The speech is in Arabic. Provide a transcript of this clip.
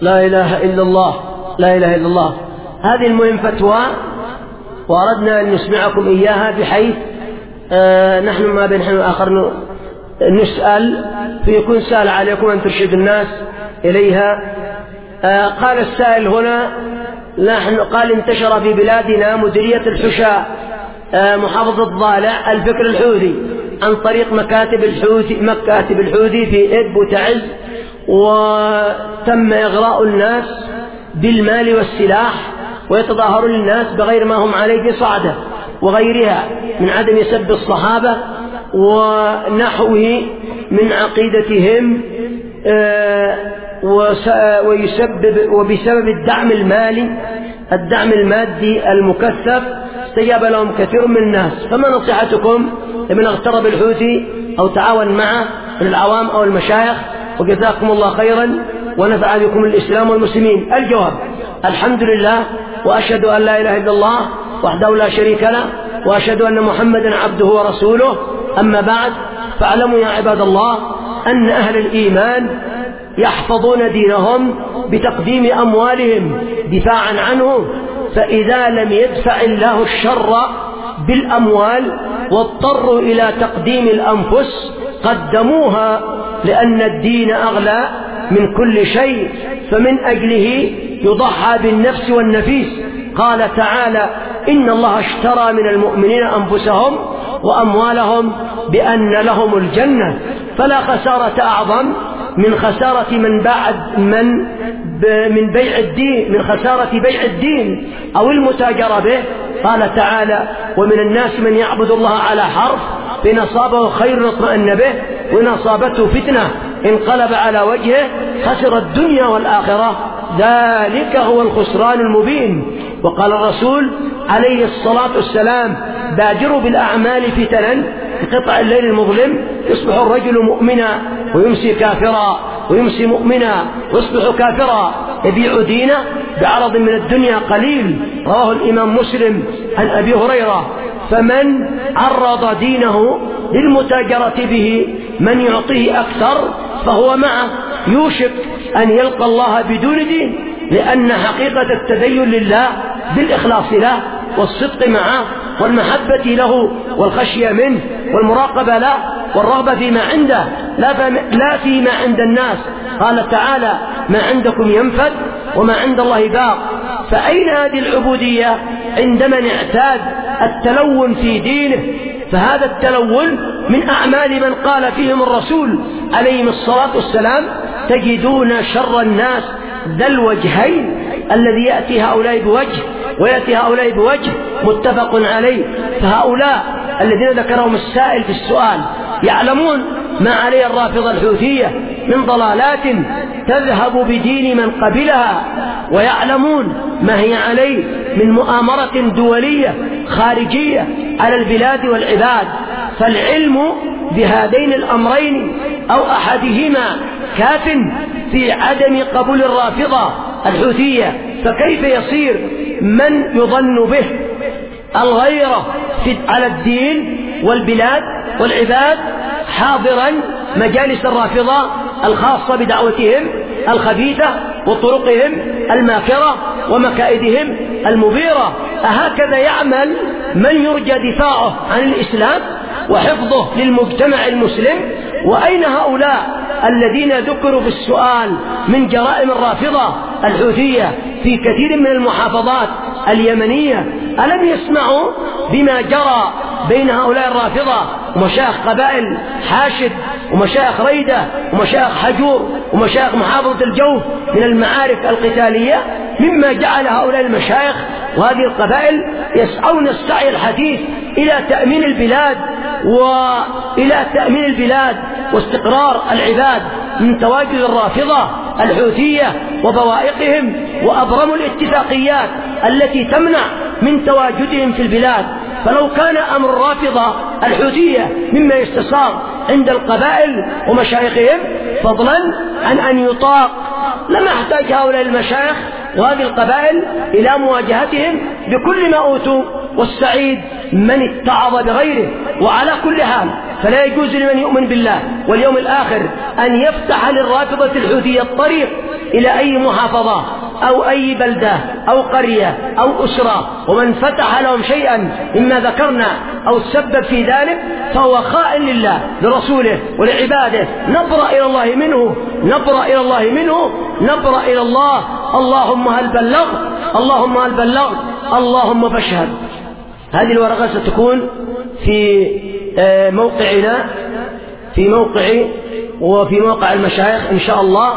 لا إله إلا الله. لا إله إلا الله. هذه المهم فتوى وأردنا أن نسمعكم إياها بحيث آه نحن ما بين حين آخر نسأل فيكون سهل عليكم أن ترشد الناس إليها. آه قال السائل هنا نحن قال انتشر في بلادنا مديرية الحشاء آه محافظة ضالع الفكر الحوثي عن طريق مكاتب الحوثي مكاتب الحوثي في إب وتعز وتم إغراء الناس بالمال والسلاح ويتظاهر للناس بغير ما هم عليه صعدة وغيرها من عدم سب الصحابة ونحوه من عقيدتهم آه، ويسبب وبسبب الدعم المالي الدعم المادي المكثف استجاب لهم كثير من الناس. فما نصيحتكم لمن اغترب الحوثي أو تعاون معه من العوام أو المشايخ؟ وجزاكم الله خيرا ونفع بكم الإسلام والمسلمين. الجواب الحمد لله وأشهد أن لا إله إلا الله وحده لا شريك له وأشهد أن محمدا عبده ورسوله. أما بعد فاعلموا يا عباد الله أن أهل الإيمان يحفظون دينهم بتقديم أموالهم دفاعا عنه فإذا لم يدفع الله الشر بالأموال واضطروا إلى تقديم الأنفس قدموها لأن الدين أغلى من كل شيء فمن أجله يضحى بالنفس والنفيس. قال تعالى إن الله اشترى من المؤمنين أنفسهم وأموالهم بأن لهم الجنة. فلا خسارة أعظم من خسارة من باع من من بيع الدين من خسارة بيع الدين أو المتاجرة به. قال تعالى ومن الناس من يعبد الله على حرف فإن أصابه خير اطمأن به وإن أصابته فتنة انقلب على وجهه خسر الدنيا والآخرة. ذلك هو الخسران المبين. وقال الرسول عليه الصلاة والسلام بادروا بالأعمال فتنا قطع الليل المظلم يصبح الرجل مؤمنا ويمسي كافرا ويمسي مؤمنا ويصبح كافرا. يبيع دينه بعرض من الدنيا قليل. رواه الإمام مسلم عن أبي هريرة. فمن عرض دينه للمتاجرة به من يعطيه أكثر فهو معه. يوشك أن يلقى الله بدون دين لأن حقيقة التدين لله بالإخلاص له والصدق معه والمحبة له والخشية منه والمراقبة له والرغبة فيما عنده. لا, لا فيما عند الناس. قال تعالى ما عندكم ينفد وما عند الله باق. فأين هذه العبودية؟ عندما اعتاد التلون في دينه فهذا التلون من أعمال من قال فيهم الرسول عليهم الصلاة والسلام تجدون شر الناس ذا الوجهين الذي يأتي هؤلاء بوجه ويأتي هؤلاء بوجه متفق عليه. فهؤلاء الذين ذكرهم السائل في السؤال يعلمون ما عليه الرافضة الحوثية من ضلالات تذهب بدين من قبلها ويعلمون ما هي عليه من مؤامرة دولية خارجية على البلاد والعباد. فالعلم بهذين الأمرين أو أحدهما كاف في عدم قبول الرافضة الحوثية. فكيف يصير؟ من يظن به؟ الغيرة على الدين والبلاد والعباد حاضرا مجالس الرافضة الخاصة بدعوتهم الخبيثة وطرقهم الماكرة ومكائدهم المبيرة. أهكذا يعمل من يرجى دفاعه عن الإسلام وحفظه للمجتمع المسلم. وأين هؤلاء الذين ذكروا في السؤال من جرائم الرافضة الحوثية في كثير من المحافظات اليمنية؟ ألم يسمعوا بما جرى بين هؤلاء الرافضة ومشايخ قبائل حاشد ومشايخ ريدة ومشايخ حجور ومشايخ محافظة الجوف من المعارك القتالية مما جعل هؤلاء المشايخ وهذه القبائل يسعون السعي الحديث إلى تأمين البلاد وإلى تأمين البلاد واستقرار العباد من تواجد الرافضة الحوثية وبوائقهم وأبرموا الاتفاقيات التي تمنع من تواجدهم في البلاد. فلو كان أمر الرافضة الحوثية مما يستساغ عند القبائل ومشايخهم فضلا عن أن يطاق. لما احتاج هؤلاء المشايخ وهذه القبائل إلى مواجهتهم بكل ما أوتوا والسعيد من اتعظ بغيره. وعلى كل حال فلا يجوز لمن يؤمن بالله واليوم الآخر أن يفتح للرافضة الحوثية الطريق إلى أي محافظة. أو أي بلدة أو قرية أو أسرة ومن فتح لهم شيئا مما ذكرنا أو سبب في ذلك فهو خائن لله لرسوله ولعباده. نبرأ إلى الله منه نبرأ إلى الله منه نبرأ إلى الله. اللهم هل بلغت؟ اللهم هل بلغت؟ اللهم فاشهد. هذه الورقة ستكون في آه، موقعنا في موقع وفي موقع المشايخ إن شاء الله.